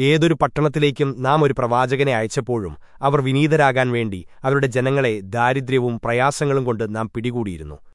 ഏതൊരു പട്ടണത്തിലേക്കും നാം ഒരു പ്രവാചകനെ അയച്ചപ്പോഴും അവർ വിനീതരാകാൻ വേണ്ടി അവരുടെ ജനങ്ങളെ ദാരിദ്ര്യവും പ്രയാസങ്ങളും കൊണ്ട് നാം പിടികൂടിയിരുന്നു.